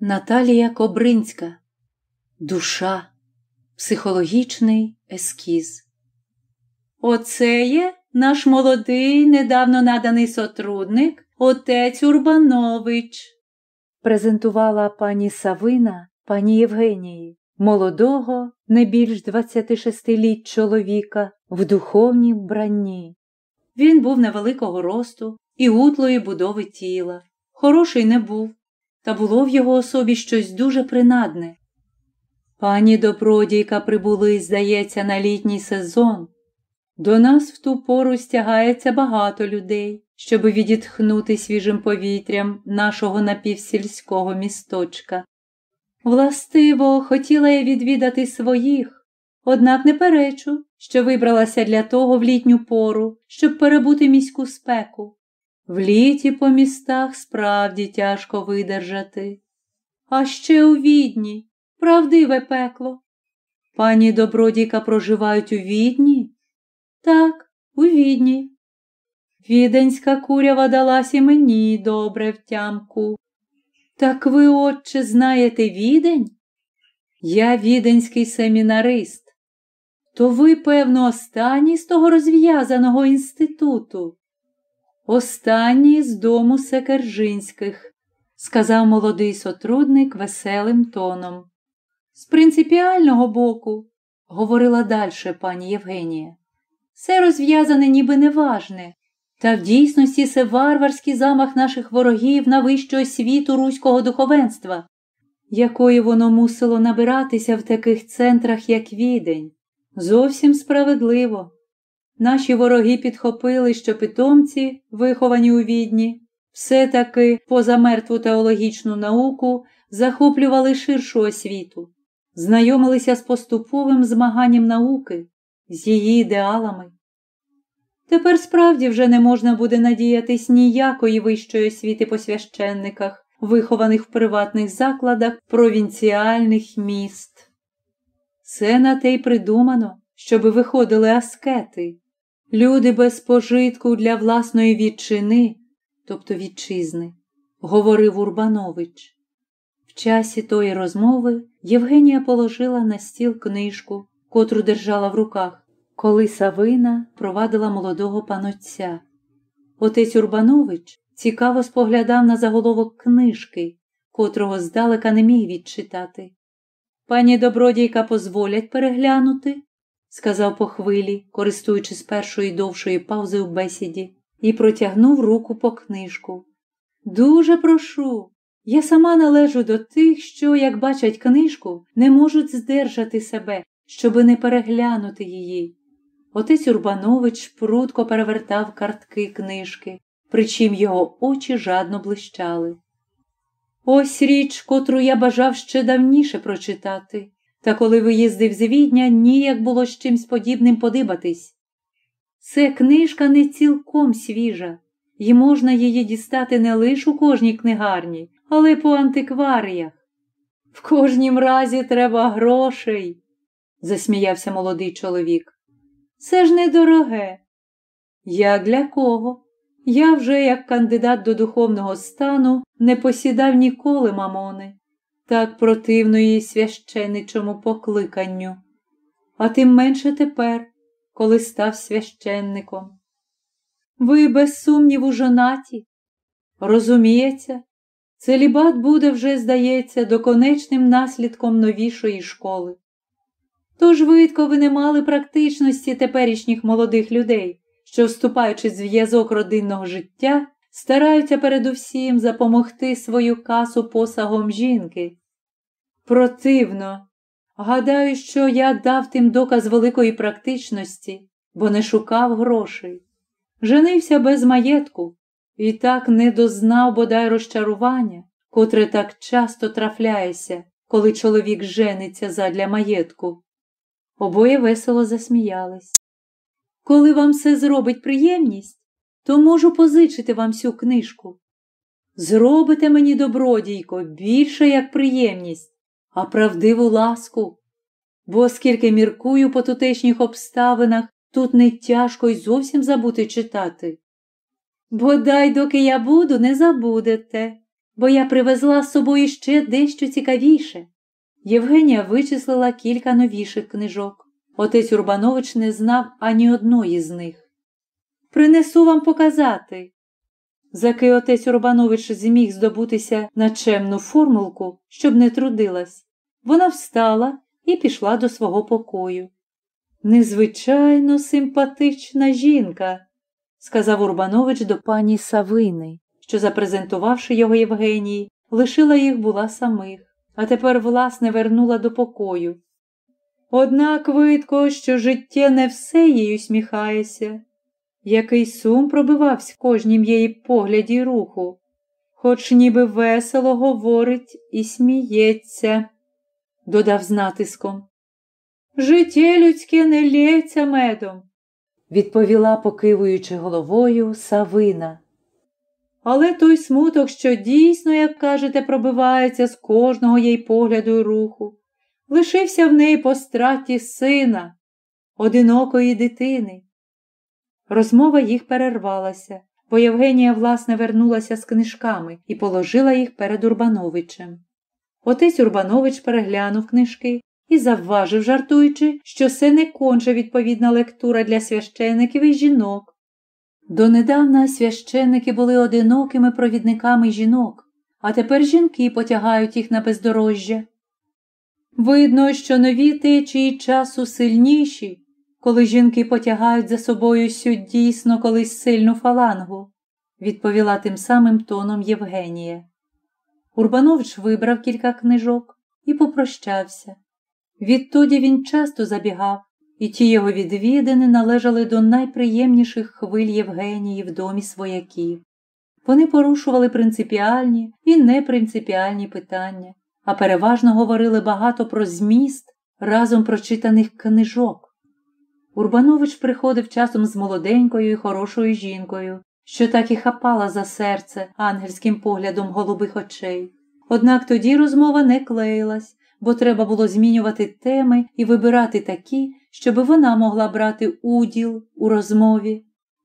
Наталія Кобринська Душа. Психологічний ескіз. Оце є наш молодий, недавно наданий сотрудник, отець Урбанович, презентувала пані Савина пані Євгенії, молодого, не більш 26 літ чоловіка в духовній вбранні. Він був невеликого росту і утлої будови тіла. Хороший не був, та було в його особі щось дуже принадне. Пані добродійка прибули, здається, на літній сезон. До нас в ту пору стягається багато людей, щоби відітхнути свіжим повітрям нашого напівсільського місточка. Властиво, хотіла я відвідати своїх, однак не перечу, що вибралася для того в літню пору, щоб перебути міську спеку. В літі по містах справді тяжко видержати. А ще у відні правдиве пекло. Пані добродійка проживають у відні? Так, у відні. Віденська курява далась і мені добре втямку. Так ви, отче, знаєте відень? Я віденський семінарист. То ви, певно, останній з того розв'язаного інституту. Останній з дому Секержинських, сказав молодий сотрудник веселим тоном. З принципіального боку, говорила далі пані Євгенія, все розв'язане ніби неважне, та в дійсності це варварський замах наших ворогів на вищу освіту руського духовенства, якої воно мусило набиратися в таких центрах, як відень. Зовсім справедливо. Наші вороги підхопили, що питомці, виховані у відні, все-таки поза мертву теологічну науку захоплювали ширшу освіту, знайомилися з поступовим змаганням науки, з її ідеалами. Тепер справді вже не можна буде надіятись ніякої вищої освіти по священниках, вихованих в приватних закладах провінціальних міст. Це на те й придумано, щоби виходили аскети, люди без пожитку для власної відчини, тобто вітчизни, говорив Урбанович. В часі тої розмови Євгенія положила на стіл книжку, котру держала в руках коли Савина провадила молодого панотця. Отець Урбанович цікаво споглядав на заголовок книжки, котрого здалека не міг відчитати. Пані добродійка позволять переглянути, сказав по хвилі, користуючись першої довшої паузи у бесіді, і протягнув руку по книжку. Дуже прошу. Я сама належу до тих, що, як бачать книжку, не можуть здержати себе, щоби не переглянути її. Отець Урбанович прудко перевертав картки книжки, причим його очі жадно блищали. Ось річ, котру я бажав ще давніше прочитати, та коли виїздив з відня, ніяк було з чимсь подібним подибатись. Це книжка не цілком свіжа, і можна її дістати не лише у кожній книгарні, але й по антикваріях. В кожнім разі треба грошей, засміявся молодий чоловік. Це ж недороге. Як для кого? Я вже, як кандидат до духовного стану, не посідав ніколи мамони, так противно її священичому покликанню, а тим менше тепер, коли став священником. Ви, без сумніву, жонаті. Розуміється, целібат буде вже, здається, доконечним наслідком новішої школи. Тож видко ви не мали практичності теперішніх молодих людей, що, вступаючи в зв'язок родинного життя, стараються передусім запомогти свою касу посагом жінки. Противно, гадаю, що я дав тим доказ великої практичності, бо не шукав грошей. Женився без маєтку і так не дознав бодай розчарування, котре так часто трафляється, коли чоловік жениться задля маєтку. Обоє весело засміялись. Коли вам все зробить приємність, то можу позичити вам всю книжку. Зробите мені, добродійко, більше як приємність, а правдиву ласку. Бо оскільки міркую по тутешніх обставинах, тут не тяжко й зовсім забути читати. Бодай, доки я буду, не забудете, бо я привезла з собою ще дещо цікавіше. Євгенія вичислила кілька новіших книжок. Отець Урбанович не знав ані одної з них. Принесу вам показати. Заки отець Урбанович зміг здобутися на чемну формулку, щоб не трудилась, вона встала і пішла до свого покою. Незвичайно симпатична жінка, сказав Урбанович до пані Савини, що, запрезентувавши його Євгенії, лишила їх була самих, а тепер, власне, вернула до покою. Однак видко, що життя не все їй усміхається, який сум пробивався кожнім її погляді й руху, хоч ніби весело говорить і сміється, додав з натиском. Життя людське не лється медом, відповіла, покивуючи головою, Савина. Але той смуток, що дійсно, як кажете, пробивається з кожного їй погляду й руху, лишився в неї по страті сина, одинокої дитини. Розмова їх перервалася, бо Євгенія, власне, вернулася з книжками і положила їх перед Урбановичем. Отець Урбанович переглянув книжки і завважив, жартуючи, що це не конче відповідна лектура для священиків і жінок. Донедавна священники були одинокими провідниками жінок, а тепер жінки потягають їх на бездорожжя. Видно, що нові течії часу сильніші, коли жінки потягають за собою сю дійсно колись сильну фалангу, відповіла тим самим тоном Євгенія. Урбанович вибрав кілька книжок і попрощався. Відтоді він часто забігав, і ті його відвідини належали до найприємніших хвиль Євгенії в домі свояків. Вони порушували принципіальні і непринципіальні питання, а переважно говорили багато про зміст разом прочитаних книжок. Урбанович приходив часом з молоденькою і хорошою жінкою, що так і хапала за серце ангельським поглядом голубих очей. Однак тоді розмова не клеїлась, бо треба було змінювати теми і вибирати такі, щоби вона могла брати уділ у розмові.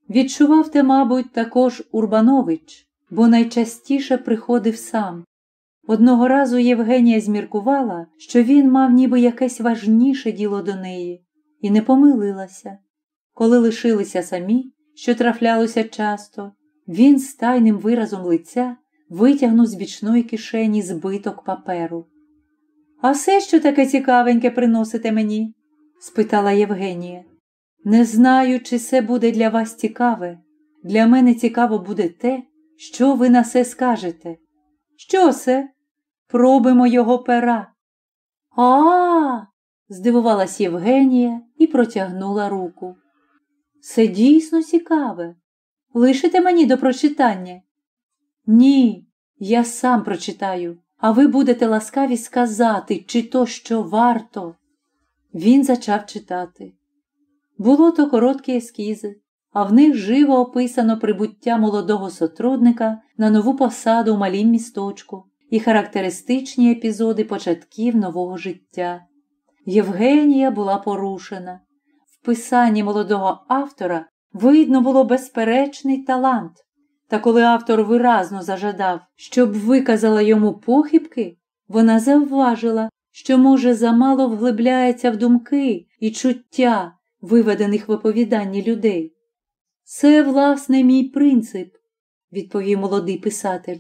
Відчував те, мабуть, також Урбанович, бо найчастіше приходив сам. Одного разу Євгенія зміркувала, що він мав ніби якесь важніше діло до неї, і не помилилася. Коли лишилися самі, що трафлялося часто, він з тайним виразом лиця витягнув з бічної кишені збиток паперу. А все, що таке цікавеньке приносите мені? спитала Євгенія. Не знаю, чи це буде для вас цікаве. Для мене цікаво буде те, що ви на це скажете. Що це? Пробимо його пера. А, здивувалась Євгенія і протягнула руку. Це дійсно цікаве. Лишите мені до прочитання? Ні, я сам прочитаю а ви будете ласкаві сказати, чи то що варто. Він зачав читати. Було то короткі ескізи, а в них живо описано прибуття молодого сотрудника на нову посаду у малім місточку і характеристичні епізоди початків нового життя. Євгенія була порушена. В писанні молодого автора видно було безперечний талант. Та коли автор виразно зажадав, щоб виказала йому похибки, вона завважила, що, може, замало вглибляється в думки і чуття, виведених в оповіданні людей. Це, власне, мій принцип, відповів молодий писатель.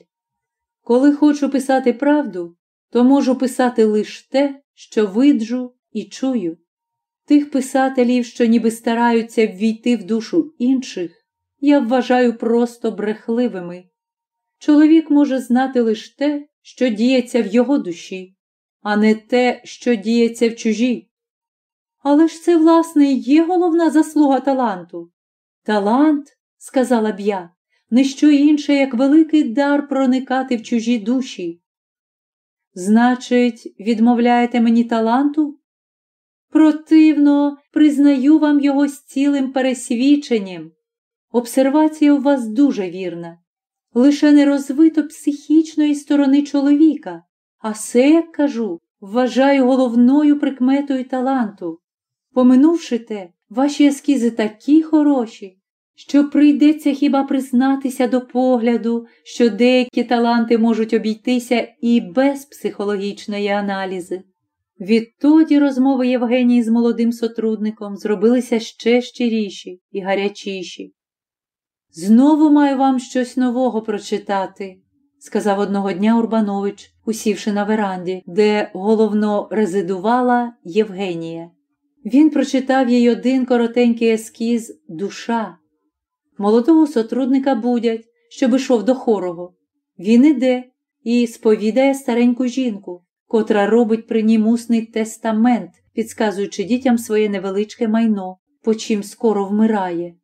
Коли хочу писати правду, то можу писати лише те, що виджу і чую. Тих писателів, що ніби стараються ввійти в душу інших, я вважаю просто брехливими. Чоловік може знати лише те, що діється в його душі, а не те, що діється в чужій. Але ж це, власне, і є головна заслуга таланту. Талант, сказала б я, не що інше, як великий дар проникати в чужі душі. Значить, відмовляєте мені таланту? Противно, признаю вам його з цілим пересвідченням. Обсервація у вас дуже вірна. Лише не розвито психічної сторони чоловіка, а все, як кажу, вважаю головною прикметою таланту. Поминувши те, ваші ескізи такі хороші, що прийдеться хіба признатися до погляду, що деякі таланти можуть обійтися і без психологічної аналізи. Відтоді розмови Євгенії з молодим сотрудником зробилися ще щиріші і гарячіші. Знову маю вам щось нового прочитати, сказав одного дня Урбанович, усівши на веранді, де головно резидувала Євгенія. Він прочитав їй один коротенький ескіз душа. Молодого сотрудника будять, щоб ішов до хорого. Він іде і сповідає стареньку жінку, котра робить при нім усний тестамент, підказуючи дітям своє невеличке майно, по чим скоро вмирає.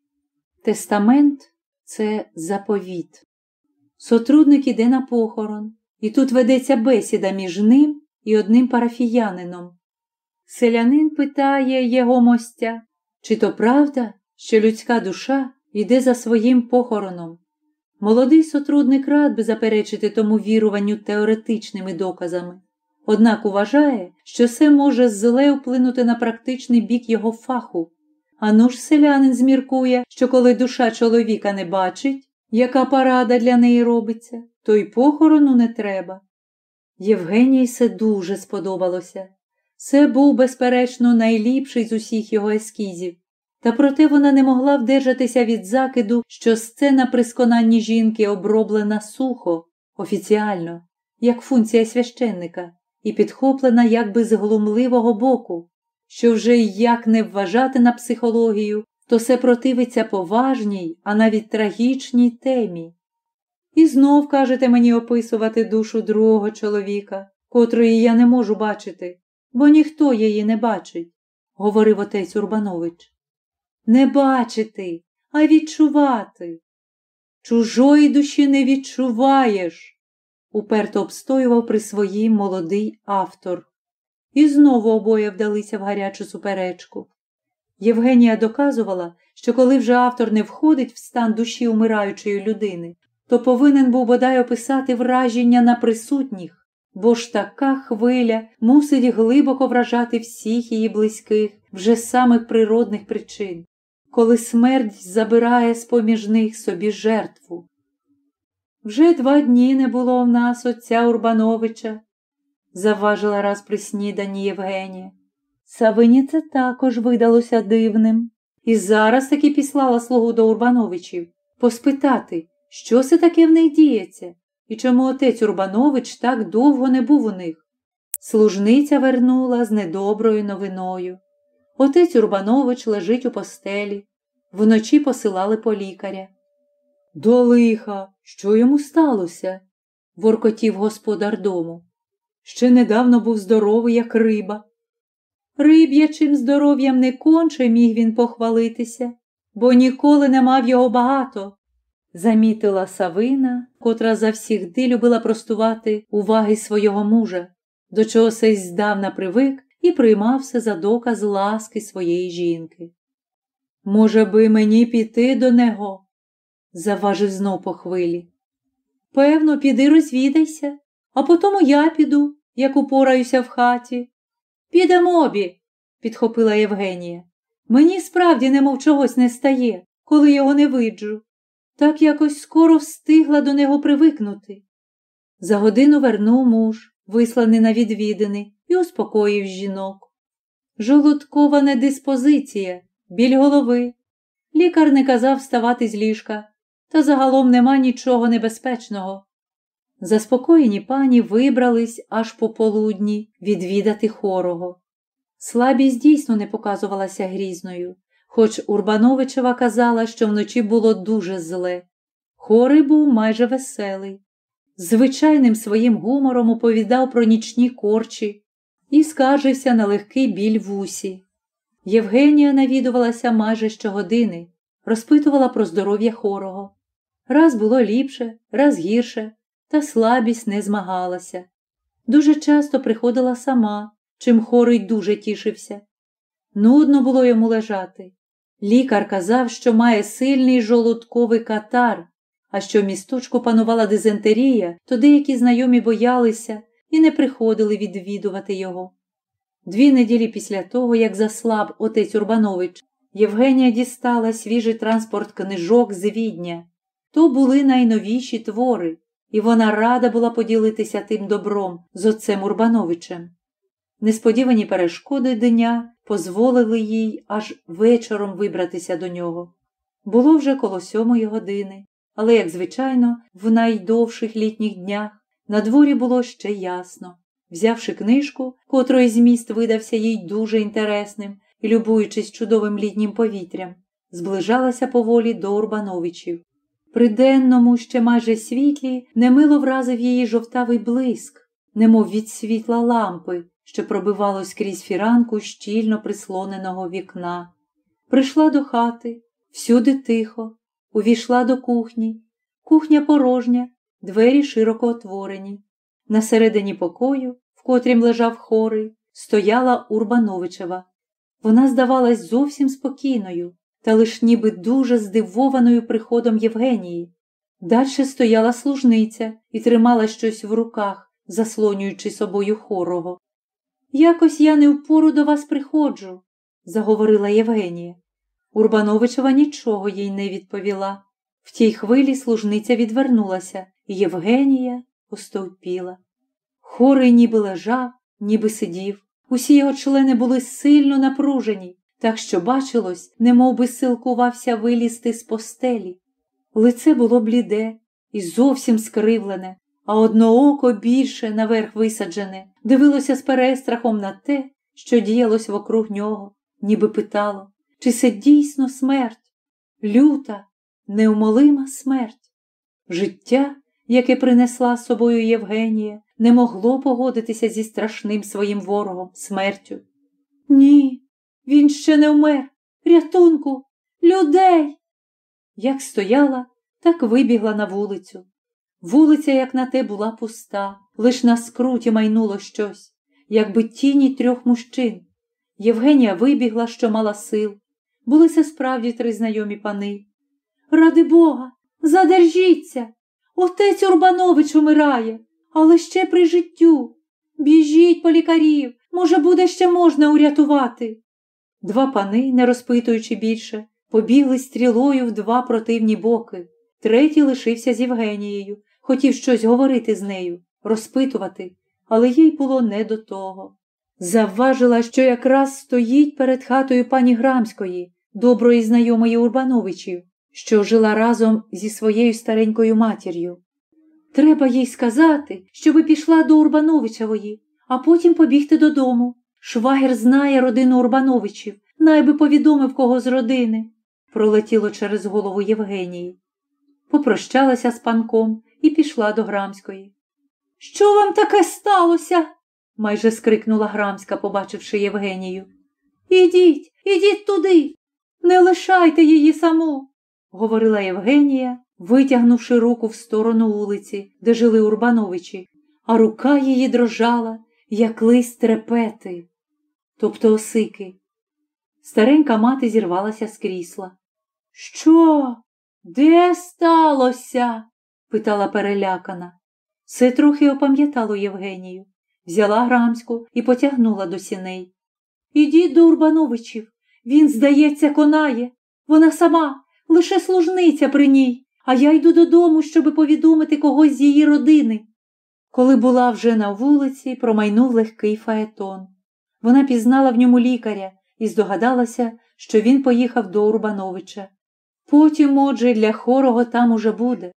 Тестамент це заповіт. Сотрудник іде на похорон, і тут ведеться бесіда між ним і одним парафіянином. Селянин питає його мостя, чи то правда, що людська душа йде за своїм похороном. Молодий сотрудник рад би заперечити тому віруванню теоретичними доказами, однак вважає, що це може зле вплинути на практичний бік його фаху. Ану ж селянин зміркує, що коли душа чоловіка не бачить, яка парада для неї робиться, то й похорону не треба. Євгенії це дуже сподобалося. Це був, безперечно, найліпший з усіх його ескізів. Та проте вона не могла вдержатися від закиду, що сцена при сконанні жінки оброблена сухо, офіціально, як функція священника, і підхоплена якби з глумливого боку, що вже як не вважати на психологію, то все противиться поважній, а навіть трагічній темі. І знов кажете мені описувати душу другого чоловіка, котрої я не можу бачити, бо ніхто її не бачить, говорив отець Урбанович. Не бачити, а відчувати. Чужої душі не відчуваєш, уперто обстоював при своїй молодий автор. І знову обоє вдалися в гарячу суперечку. Євгенія доказувала, що коли вже автор не входить в стан душі умираючої людини, то повинен був бодай описати враження на присутніх, бо ж така хвиля мусить глибоко вражати всіх її близьких вже самих природних причин коли смерть забирає з поміж них собі жертву. Вже два дні не було в нас отця Урбановича, завважила раз при сніданні Євгенія. Савині це також видалося дивним. І зараз таки післала слугу до Урбановичів поспитати, що це таке в них діється, і чому отець Урбанович так довго не був у них. Служниця вернула з недоброю новиною. Отець Урбанович лежить у постелі. Вночі посилали по лікаря. До лиха, що йому сталося? воркотів господар дому. Ще недавно був здоровий, як риба. Риб'ячим здоров'ям не конче міг він похвалитися, бо ніколи не мав його багато, замітила Савина, котра завсігди любила простувати уваги свого мужа, до чого сей здавна привик і приймався за доказ ласки своєї жінки. Може би, мені піти до него? Заважив знов по хвилі. Певно, піди розвідайся, а потому я піду, як упораюся в хаті. Підемо обі, підхопила Євгенія. Мені справді немов чогось не стає, коли його не виджу. Так якось скоро встигла до нього привикнути. За годину вернув муж, висланий на відвідини, і успокоїв жінок. Жолудкова недиспозиція, біль голови. Лікар не казав вставати з ліжка, та загалом нема нічого небезпечного. Заспокоєні пані вибрались аж пополудні відвідати хорого. Слабість дійсно не показувалася грізною, хоч Урбановичева казала, що вночі було дуже зле. Хорий був майже веселий. Звичайним своїм гумором оповідав про нічні корчі і скаржився на легкий біль в усі. Євгенія навідувалася майже щогодини, розпитувала про здоров'я хорого. Раз було ліпше, раз гірше, та слабість не змагалася. Дуже часто приходила сама, чим хорий дуже тішився. Нудно було йому лежати. Лікар казав, що має сильний жолудковий катар, а що місточку панувала дизентерія, то деякі знайомі боялися і не приходили відвідувати його. Дві неділі після того, як заслаб отець Урбанович, Євгенія дістала свіжий транспорт книжок з відня. То були найновіші твори, і вона рада була поділитися тим добром з отцем Урбановичем. Несподівані перешкоди дня дозволили їй аж вечором вибратися до нього. Було вже коло сьомої години, але, як звичайно, в найдовших літніх днях на дворі було ще ясно. Взявши книжку, котрої зміст видався їй дуже інтересним і любуючись чудовим літнім повітрям, зближалася поволі до Урбановичів. При денному, ще майже світлі, немило вразив її жовтавий блиск, немов від світла лампи, що пробивалось крізь фіранку щільно прислоненого вікна. Прийшла до хати, всюди тихо, увійшла до кухні, кухня порожня, двері широко отворені. На середині покою, в котрім лежав хорий, стояла Урбановичева. Вона здавалась зовсім спокійною, та лиш ніби дуже здивованою приходом Євгенії. Дальше стояла служниця і тримала щось в руках, заслонюючи собою хорого. Якось я не впору до вас приходжу, заговорила Євгенія. Урбановичева нічого їй не відповіла. В тій хвилі служниця відвернулася, і Євгенія остовпіла. Хорий ніби лежав, ніби сидів. Усі його члени були сильно напружені, так що бачилось, немов би силкувався вилізти з постелі. Лице було бліде і зовсім скривлене, а одно око більше наверх висаджене, дивилося з перестрахом на те, що діялось вокруг нього, ніби питало, чи це дійсно смерть, люта, неумолима смерть. Життя, яке принесла з собою Євгенія, не могло погодитися зі страшним своїм ворогом, смертю. Ні, він ще не вмер. Рятунку, людей. Як стояла, так вибігла на вулицю. Вулиця, як на те, була пуста, лиш на скруті майнуло щось, якби тіні трьох мужчин. Євгенія вибігла, що мала сил. Були це справді три знайомі пани. Ради Бога, задержіться. Отець Урбанович умирає, але ще при життю. Біжіть по лікарів, може, буде ще можна урятувати. Два пани, не розпитуючи більше, побігли стрілою в два противні боки. Третій лишився з Євгенією, хотів щось говорити з нею, розпитувати, але їй було не до того. Завважила, що якраз стоїть перед хатою пані Грамської, доброї знайомої Урбановичів, що жила разом зі своєю старенькою матір'ю. Треба їй сказати, щоби пішла до Урбановичевої, а потім побігти додому. Швагер знає родину Урбановичів, найби повідомив кого з родини, пролетіло через голову Євгенії. Попрощалася з панком і пішла до Грамської. Що вам таке сталося? майже скрикнула Грамська, побачивши Євгенію. Ідіть, ідіть туди, не лишайте її саму, говорила Євгенія, витягнувши руку в сторону вулиці, де жили Урбановичі, а рука її дрожала, як лист трепети, тобто осики. Старенька мати зірвалася з крісла. Що? Де сталося? питала перелякана. Все трохи опам'ятало Євгенію, взяла грамську і потягнула до сіней. Ідіть до Урбановичів. Він, здається, конає. Вона сама, лише служниця при ній, а я йду додому, щоби повідомити когось з її родини. Коли була вже на вулиці, промайнув легкий фаетон. Вона пізнала в ньому лікаря і здогадалася, що він поїхав до Урбановича. Потім, отже, для хорого там уже буде.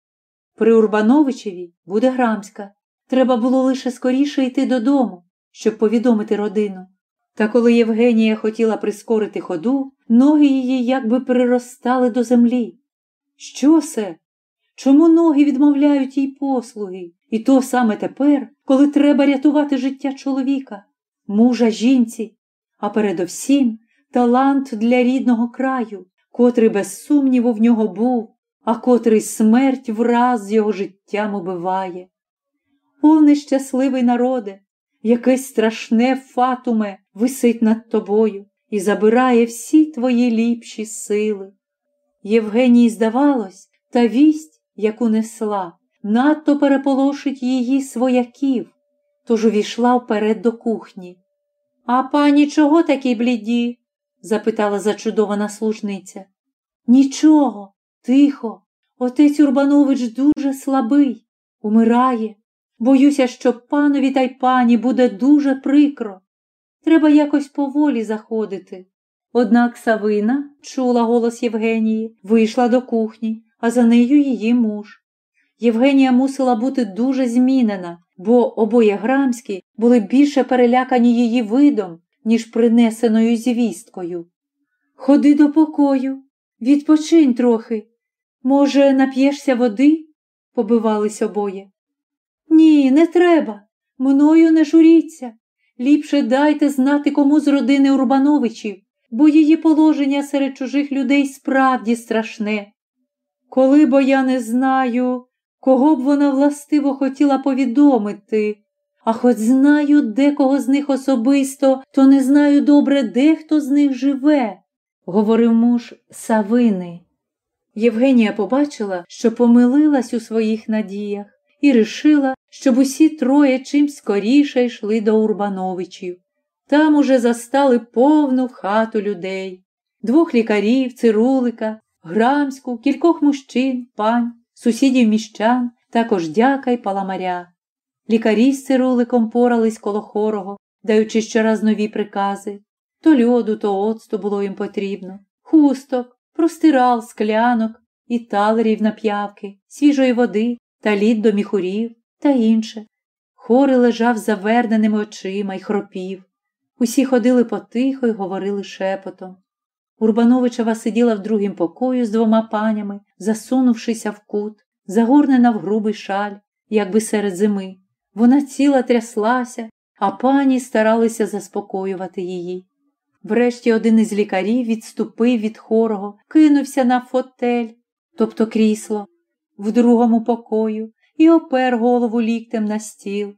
При Урбановичеві буде Грамська. Треба було лише скоріше йти додому, щоб повідомити родину. Та коли Євгенія хотіла прискорити ходу, ноги її якби приростали до землі. Що це? Чому ноги відмовляють їй послуги? І то саме тепер, коли треба рятувати життя чоловіка, мужа жінці, а передовсім талант для рідного краю, котрий без сумніву в нього був, а котрий смерть враз його життям убиває. О, нещасливий народе, якесь страшне фатуме висить над тобою і забирає всі твої ліпші сили. Євгенії здавалось, та вість, яку несла, надто переполошить її свояків, тож увійшла вперед до кухні. А пані чого такі бліді? запитала зачудована служниця. Нічого, тихо. Отець Урбанович дуже слабий, умирає. Боюся, що панові та й пані буде дуже прикро. Треба якось поволі заходити. Однак Савина чула голос Євгенії, вийшла до кухні, а за нею її муж. Євгенія мусила бути дуже змінена, бо обоє грамські були більше перелякані її видом, ніж принесеною звісткою. Ходи до покою, відпочинь трохи. Може, нап'єшся води? побивались обоє. Ні, не треба. Мною не журіться. Ліпше дайте знати кому з родини Урбановичів, бо її положення серед чужих людей справді страшне. Коли бо я не знаю, кого б вона властиво хотіла повідомити, а хоч знаю декого з них особисто, то не знаю добре, де хто з них живе, говорив муж Савини. Євгенія побачила, що помилилась у своїх надіях, і рішила, щоб усі троє чим скоріше йшли до Урбановичів. Там уже застали повну хату людей, двох лікарів, цирулика, грамську, кількох мужчин, пань, сусідів міщан, також дяка й паламаря. Лікарі з цируликом порались коло хорого, даючи щораз нові прикази. То льоду, то оцту було їм потрібно, хусток, простирал, склянок і талерів на п'явки, свіжої води та лід до міхурів та інше. Хори лежав заверненими очима й хропів. Усі ходили потихо й говорили шепотом. Урбановичева сиділа в другім покою з двома панями, засунувшися в кут, загорнена в грубий шаль, якби серед зими. Вона ціла тряслася, а пані старалися заспокоювати її. Врешті один із лікарів відступив від хорого, кинувся на фотель, тобто крісло, в другому покою і опер голову ліктем на стіл.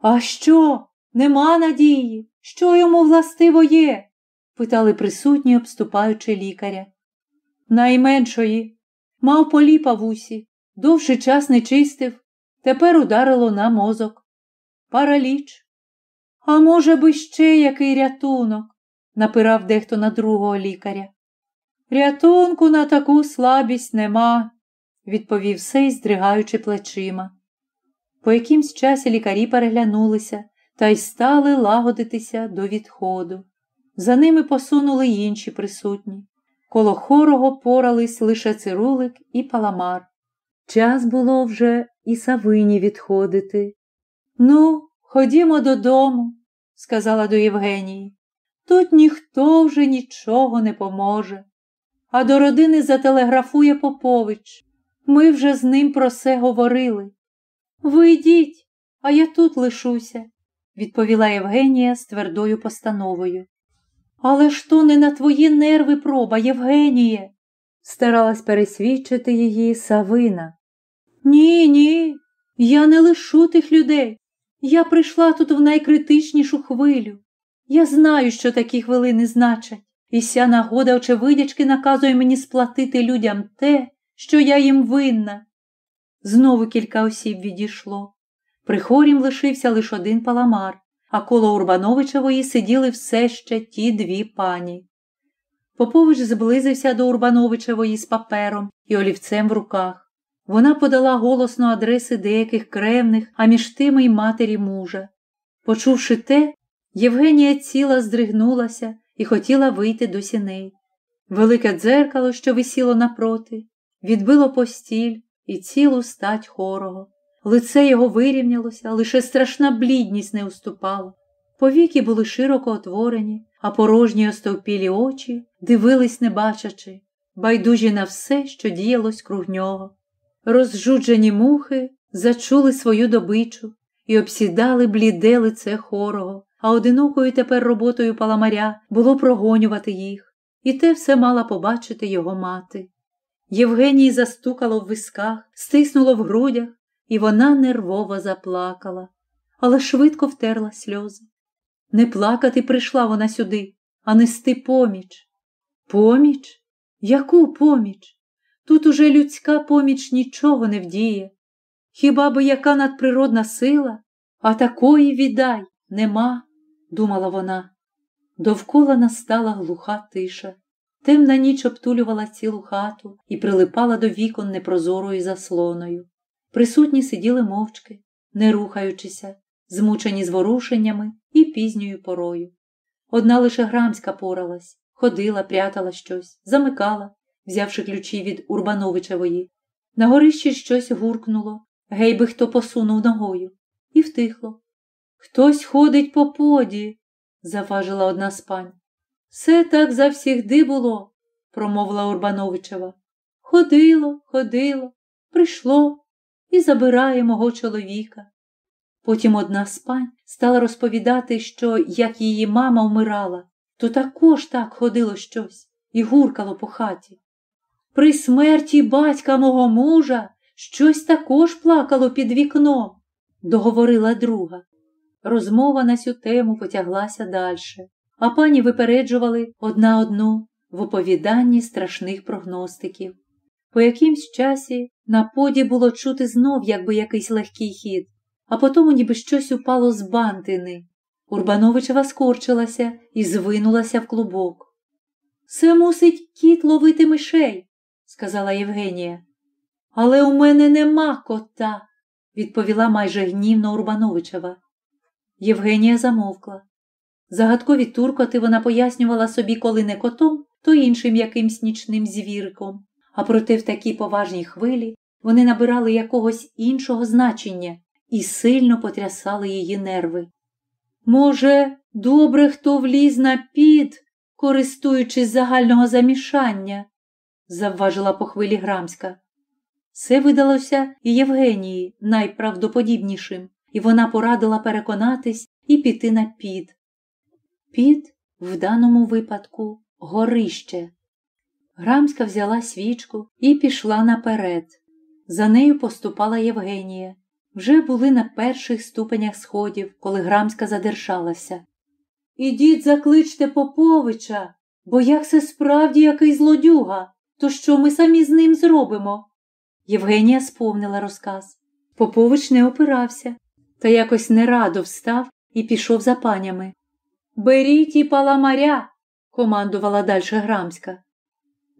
А що? Нема надії? Що йому властиво є? питали присутні, обступаючи лікаря. Найменшої. Мав поліпа в усі, довший час не чистив, тепер ударило на мозок. Параліч. А може би ще який рятунок? напирав дехто на другого лікаря. Рятунку на таку слабість нема, відповів сей, здригаючи плечима. По якимсь часі лікарі переглянулися та й стали лагодитися до відходу. За ними посунули інші присутні. Коло хорого порались лише цирулик і паламар. Час було вже і Савині відходити. Ну, ходімо додому, сказала до Євгенії. Тут ніхто вже нічого не поможе. А до родини зателеграфує Попович. Ми вже з ним про це говорили. Ви йдіть, а я тут лишуся, відповіла Євгенія з твердою постановою. Але ж то не на твої нерви проба, Євгеніє, старалась пересвідчити її Савина. Ні, ні, я не лишу тих людей. Я прийшла тут в найкритичнішу хвилю. Я знаю, що такі хвилини значать, і ся нагода очевидячки наказує мені сплатити людям те, що я їм винна. Знову кілька осіб відійшло. При хорім лишився лише один паламар, а коло Урбановичевої сиділи все ще ті дві пані. Попович зблизився до Урбановичевої з папером і олівцем в руках. Вона подала голосно адреси деяких кревних, а між тими й матері мужа. Почувши те, Євгенія ціла здригнулася і хотіла вийти до сіней. Велике дзеркало, що висіло напроти, відбило постіль і цілу стать хорого. Лице його вирівнялося, лише страшна блідність не уступала. Повіки були широко отворені, а порожні остовпілі очі дивились, не бачачи, байдужі на все, що діялось круг нього. Розжуджені мухи зачули свою добичу і обсідали бліде лице хорого, а одинокою тепер роботою паламаря було прогонювати їх, і те все мала побачити його мати. Євгенії застукало в висках, стиснуло в грудях, і вона нервово заплакала, але швидко втерла сльози. Не плакати прийшла вона сюди, а нести поміч. Поміч? Яку поміч? Тут уже людська поміч нічого не вдіє. Хіба би яка надприродна сила, а такої віддай нема, думала вона. Довкола настала глуха тиша. Темна ніч обтулювала цілу хату і прилипала до вікон непрозорою заслоною. Присутні сиділи мовчки, не рухаючися, змучені зворушеннями і пізньою порою. Одна лише Грамська поралась, ходила, прятала щось, замикала, взявши ключі від Урбановичевої. На горищі щось гуркнуло, гей би хто посунув ногою, і втихло. Хтось ходить по поді, заважила одна з пань. Все так завсігди було, промовила Урбановичева. Ходило, ходило, прийшло і забирає мого чоловіка. Потім одна з пань стала розповідати, що як її мама вмирала, то також так ходило щось і гуркало по хаті. При смерті батька мого мужа щось також плакало під вікном, договорила друга. Розмова на цю тему потяглася далі, а пані випереджували одна одну в оповіданні страшних прогностиків. По якимсь часі на поді було чути знов якби якийсь легкий хід, а потому ніби щось упало з бантини. Урбановичева скорчилася і звинулася в клубок. Це мусить кіт ловити мишей, сказала Євгенія. Але у мене нема кота, відповіла майже гнівно Урбановичева. Євгенія замовкла. Загадкові туркоти вона пояснювала собі, коли не котом, то іншим якимсь нічним звірком, а проте в такій поважній хвилі вони набирали якогось іншого значення і сильно потрясали її нерви. Може, добре хто вліз на під, користуючись загального замішання, завважила по хвилі Грамська. Це видалося і Євгенії найправдоподібнішим, і вона порадила переконатись і піти на під. Під в даному випадку горище. Грамська взяла свічку і пішла наперед. За нею поступала Євгенія. Вже були на перших ступенях сходів, коли Грамська задержалася. Ідіть, закличте Поповича, бо як це справді який злодюга, то що ми самі з ним зробимо? Євгенія сповнила розказ. Попович не опирався, та якось нерадо встав і пішов за панями. Беріть і паламаря, командувала далі Грамська.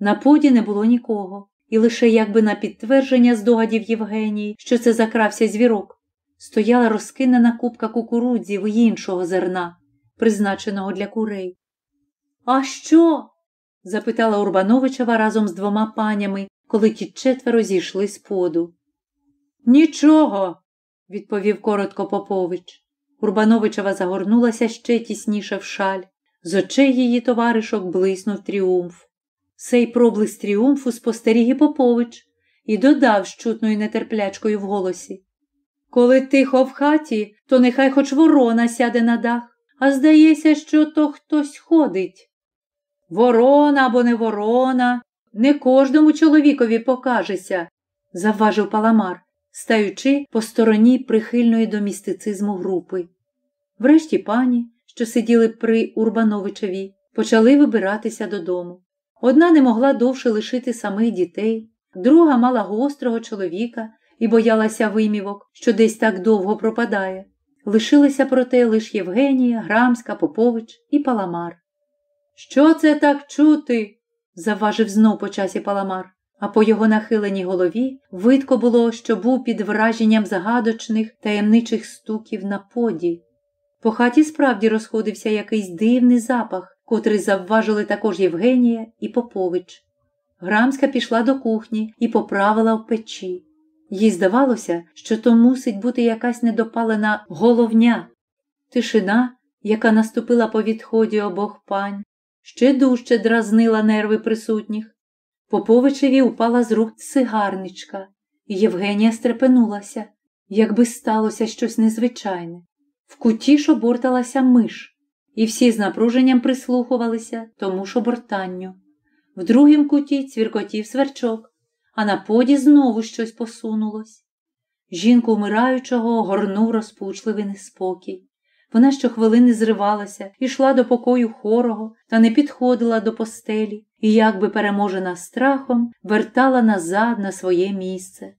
На поді не було нікого, і лише якби на підтвердження здогадів Євгенії, що це закрався звірок, стояла розкинена купка кукурудзів і іншого зерна, призначеного для курей. А що? запитала Урбановичева разом з двома панями, коли ті четверо зійшли з поду. Нічого, відповів коротко Попович. Урбановичева загорнулася ще тісніше в шаль. З очей її товаришок блиснув тріумф. Сей проблиск тріумфу спостеріг і Попович і додав з чутною нетерплячкою в голосі. Коли тихо в хаті, то нехай хоч ворона сяде на дах, а здається, що то хтось ходить. Ворона або не ворона, не кожному чоловікові покажеся, завважив Паламар, стаючи по стороні прихильної до містицизму групи. Врешті пані, що сиділи при Урбановичеві, почали вибиратися додому. Одна не могла довше лишити самих дітей, друга мала гострого чоловіка і боялася вимівок, що десь так довго пропадає. Лишилися проте лише Євгенія, Грамська, Попович і Паламар. Що це так чути? завважив знов по часі Паламар, а по його нахиленій голові видко було, що був під враженням загадочних таємничих стуків на поді. По хаті справді розходився якийсь дивний запах, котрий завважили також Євгенія і Попович. Грамська пішла до кухні і поправила в печі. Їй здавалося, що то мусить бути якась недопалена головня. Тишина, яка наступила по відході обох пань, ще дужче дразнила нерви присутніх. Поповичеві упала з рук цигарничка, і Євгенія стрепенулася, якби сталося щось незвичайне. В куті шоборталася миш, і всі з напруженням прислухувалися тому шобортанню. В другім куті цвіркотів сверчок, а на поді знову щось посунулось. Жінку вмираючого горнув розпучливий неспокій. Вона щохвилини зривалася, йшла до покою хорого та не підходила до постелі і, якби переможена страхом, вертала назад на своє місце.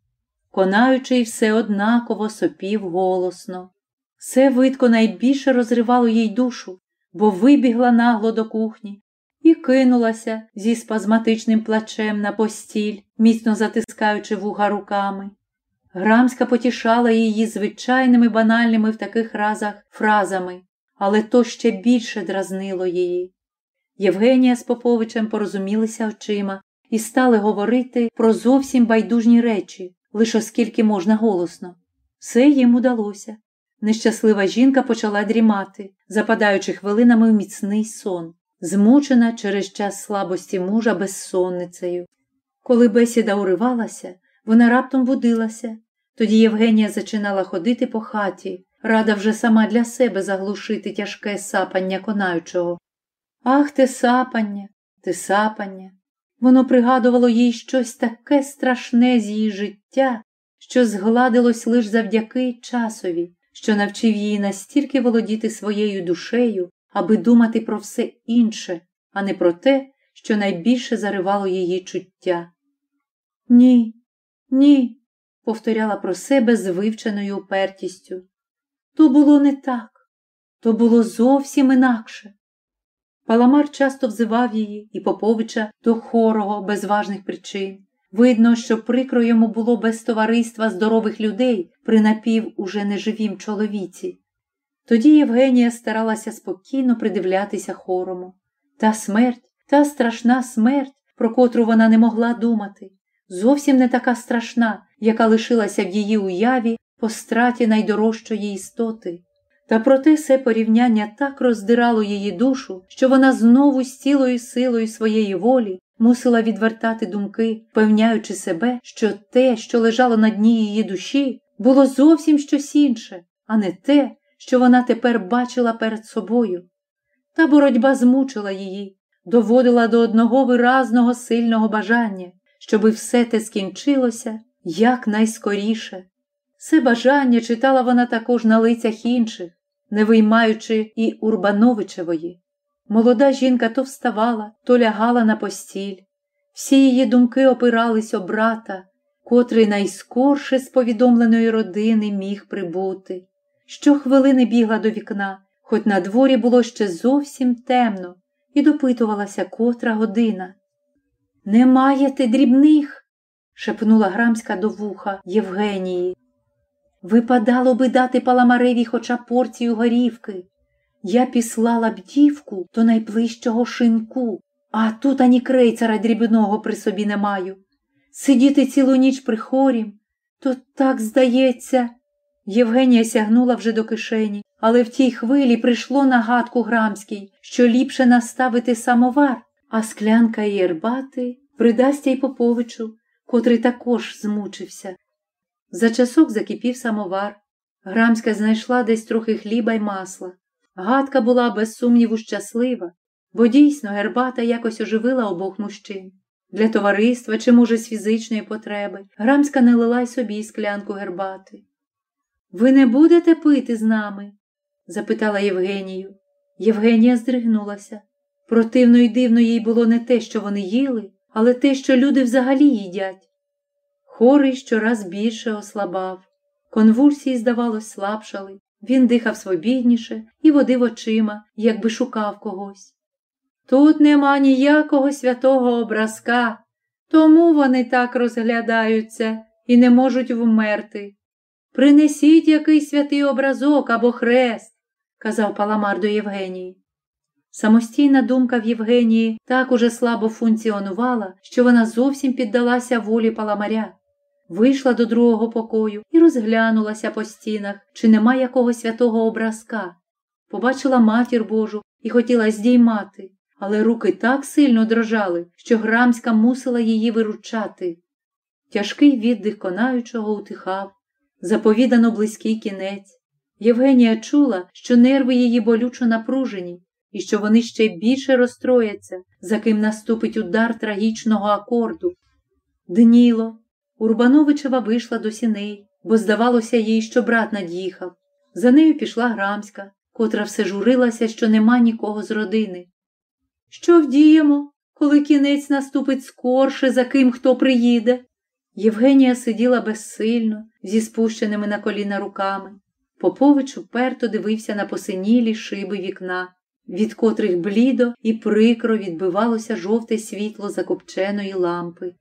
Конаючий все однаково сопів голосно. Це видко найбільше розривало їй душу, бо вибігла нагло до кухні і кинулася зі спазматичним плачем на постіль, міцно затискаючи вуха руками. Грамська потішала її звичайними банальними в таких разах фразами, але то ще більше дразнило її. Євгенія з Поповичем порозумілися очима і стали говорити про зовсім байдужні речі, лише оскільки можна голосно. Все їм удалося. Нещаслива жінка почала дрімати, западаючи хвилинами в міцний сон, змучена через час слабості мужа безсонницею. Коли бесіда уривалася, вона раптом будилася. Тоді Євгенія зачинала ходити по хаті, рада вже сама для себе заглушити тяжке сапання конаючого. Ах, те сапання, те сапання. Воно пригадувало їй щось таке страшне з її життя, що згладилось лише завдяки часові, що навчив її настільки володіти своєю душею, аби думати про все інше, а не про те, що найбільше заривало її чуття. Ні, ні, повторяла про себе з вивченою упертістю. То було не так, то було зовсім інакше. Паламар часто взивав її і Поповича до хорого без важних причин. Видно, що прикро йому було без товариства здорових людей при напів уже неживім чоловіці. Тоді Євгенія старалася спокійно придивлятися хорому. Та смерть, та страшна смерть, про котру вона не могла думати, зовсім не така страшна, яка лишилася в її уяві по страті найдорожчої істоти. Та проте це порівняння так роздирало її душу, що вона знову з цілою силою своєї волі мусила відвертати думки, певняючи себе, що те, що лежало на дні її душі, було зовсім щось інше, а не те, що вона тепер бачила перед собою. Та боротьба змучила її, доводила до одного виразного сильного бажання, щоби все те скінчилося якнайскоріше. Це бажання читала вона також на лицях інших, не виймаючи і Урбановичевої. Молода жінка то вставала, то лягала на постіль. Всі її думки опирались о брата, котрий найскорше з повідомленої родини міг прибути. Щохвилини бігла до вікна, хоч на дворі було ще зовсім темно, і допитувалася котра година. Не маєте дрібних? шепнула Грамська до вуха Євгенії. Випадало би дати Паламареві хоча порцію горівки. Я післала б дівку до найближчого шинку, а тут ані крейцера дрібного при собі не маю. Сидіти цілу ніч при хорім, то так здається. Євгенія сягнула вже до кишені, але в тій хвилі прийшло на гадку Грамській, що ліпше наставити самовар, а склянка єрбати придасть й Поповичу, котрий також змучився. За часок закипів самовар. Грамська знайшла десь трохи хліба й масла. Гадка була, без сумніву, щаслива, бо дійсно гербата якось оживила обох мужчин. Для товариства чи, може, з фізичної потреби Грамська налила й собі склянку гербати. Ви не будете пити з нами? запитала Євгенію. Євгенія здригнулася. Противно й дивно їй було не те, що вони їли, але те, що люди взагалі їдять. Хорий щораз більше ослабав. Конвульсії, здавалось, слабшали. Він дихав свобідніше і водив очима, якби шукав когось. Тут нема ніякого святого образка, тому вони так розглядаються і не можуть вмерти. Принесіть якийсь святий образок або хрест, казав Паламар до Євгенії. Самостійна думка в Євгенії так уже слабо функціонувала, що вона зовсім піддалася волі Паламаря. Вийшла до другого покою і розглянулася по стінах, чи нема якого святого образка. Побачила матір Божу і хотіла здіймати, але руки так сильно дрожали, що Грамська мусила її виручати. Тяжкий віддих конаючого утихав, заповідано близький кінець. Євгенія чула, що нерви її болючо напружені, і що вони ще більше розстрояться, за ким наступить удар трагічного акорду. Дніло, Урбановичева вийшла до сіней, бо здавалося їй, що брат над'їхав. За нею пішла Грамська, котра все журилася, що нема нікого з родини. Що вдіємо, коли кінець наступить скорше, за ким хто приїде? Євгенія сиділа безсильно, зі спущеними на коліна руками. Попович уперто дивився на посинілі шиби вікна. від котрих блідо і прикро відбивалося жовте світло закопченої лампи.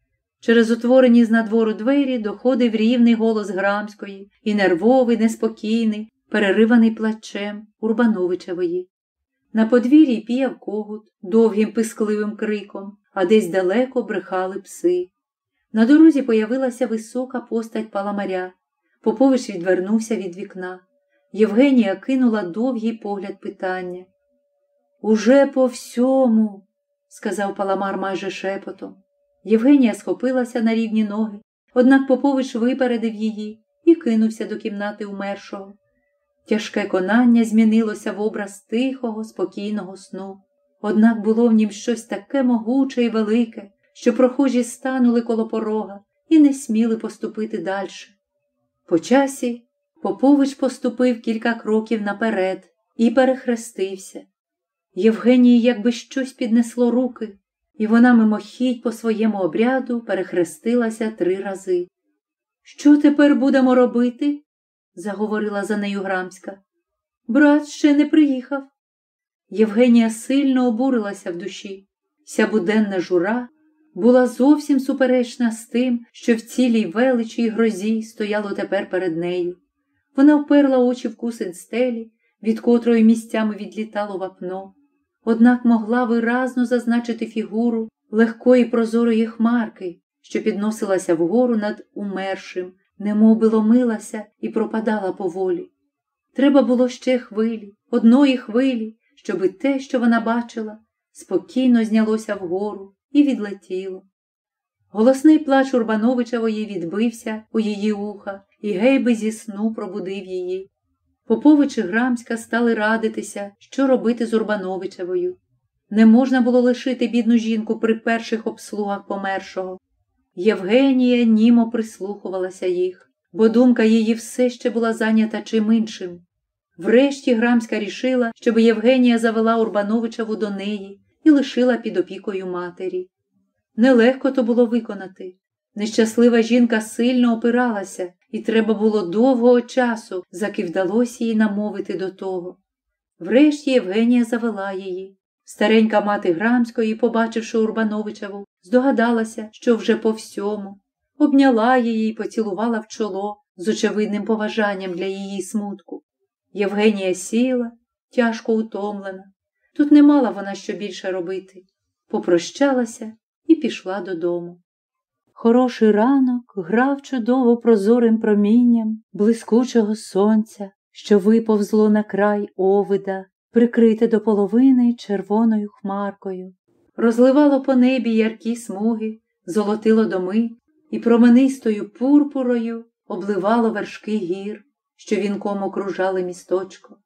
Через утворені з надвору двері доходив рівний голос Грамської і нервовий, неспокійний, перериваний плачем Урбановичевої. На подвір'ї піяв когут довгим пискливим криком, а десь далеко брехали пси. На дорозі появилася висока постать паламаря. Попович відвернувся від вікна. Євгенія кинула довгий погляд питання. Уже по всьому, сказав паламар майже шепотом. Євгенія схопилася на рівні ноги, однак Попович випередив її і кинувся до кімнати умершого. Тяжке конання змінилося в образ тихого, спокійного сну. Однак було в нім щось таке могуче і велике, що прохожі станули коло порога і не сміли поступити далі. По часі Попович поступив кілька кроків наперед і перехрестився. Євгенії якби щось піднесло руки, і вона мимохідь по своєму обряду перехрестилася три рази. Що тепер будемо робити? заговорила за нею Грамська. Брат ще не приїхав. Євгенія сильно обурилася в душі. Вся буденна жура була зовсім суперечна з тим, що в цілій величі й грозі стояло тепер перед нею. Вона вперла очі в кусень стелі, від котрої місцями відлітало вапно, однак могла виразно зазначити фігуру легкої прозорої хмарки, що підносилася вгору над умершим, немов би ломилася і пропадала поволі. Треба було ще хвилі, одної хвилі, щоби те, що вона бачила, спокійно знялося вгору і відлетіло. Голосний плач Урбановичевої відбився у її уха, і гейби зі сну пробудив її. Попович і Грамська стали радитися, що робити з Урбановичевою. Не можна було лишити бідну жінку при перших обслугах помершого. Євгенія німо прислухувалася їх, бо думка її все ще була зайнята чим іншим. Врешті Грамська рішила, щоб Євгенія завела Урбановичеву до неї і лишила під опікою матері. Нелегко то було виконати. Нещаслива жінка сильно опиралася, і треба було довгого часу, заки вдалося їй намовити до того. Врешті Євгенія завела її. Старенька мати Грамської, побачивши Урбановичеву, здогадалася, що вже по всьому, обняла її і поцілувала в чоло з очевидним поважанням для її смутку. Євгенія сіла, тяжко утомлена. Тут не мала вона що більше робити. Попрощалася і пішла додому. Хороший ранок грав чудово прозорим промінням блискучого сонця, що виповзло на край овида, прикрите до половини червоною хмаркою, розливало по небі яркі смуги, золотило доми і променистою пурпурою обливало вершки гір, що вінком окружали місточко.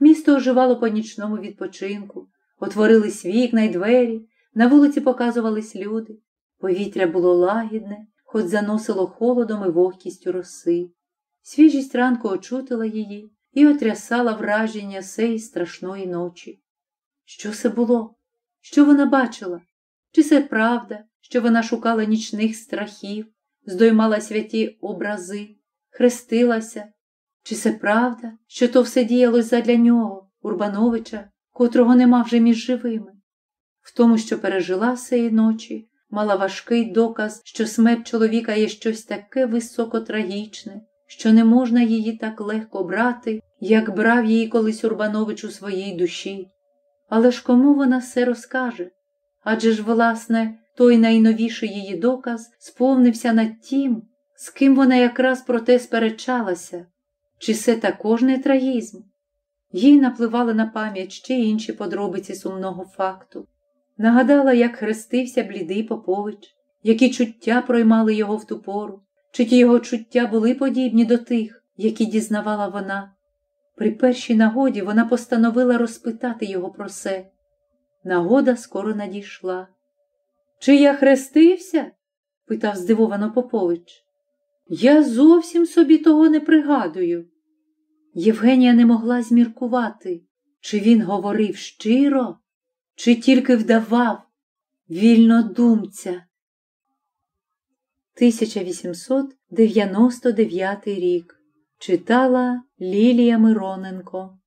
Місто оживало по нічному відпочинку, отворились вікна й двері, на вулиці показувались люди. Повітря було лагідне, хоч заносило холодом і вогкістю роси. Свіжість ранку очутила її і отрясала враження сеї страшної ночі. Що це було? Що вона бачила? Чи це правда, що вона шукала нічних страхів, здоймала святі образи, хрестилася? Чи це правда, що то все діялось задля нього, Урбановича, котрого нема вже між живими? В тому, що пережила сеї ночі, мала важкий доказ, що смерть чоловіка є щось таке високотрагічне, що не можна її так легко брати, як брав її колись Урбанович у своїй душі. Але ж кому вона все розкаже? Адже ж, власне, той найновіший її доказ сповнився над тим, з ким вона якраз про те сперечалася, чи це також не трагізм? Їй напливали на пам'ять ще інші подробиці сумного факту. Нагадала, як хрестився блідий Попович, які чуття проймали його в ту пору, чи ті його чуття були подібні до тих, які дізнавала вона. При першій нагоді вона постановила розпитати його про це. Нагода скоро надійшла. Чи я хрестився? питав здивовано Попович. Я зовсім собі того не пригадую. Євгенія не могла зміркувати, чи він говорив щиро, чи тільки вдавав вільнодумця. 1899 рік читала Лілія Мироненко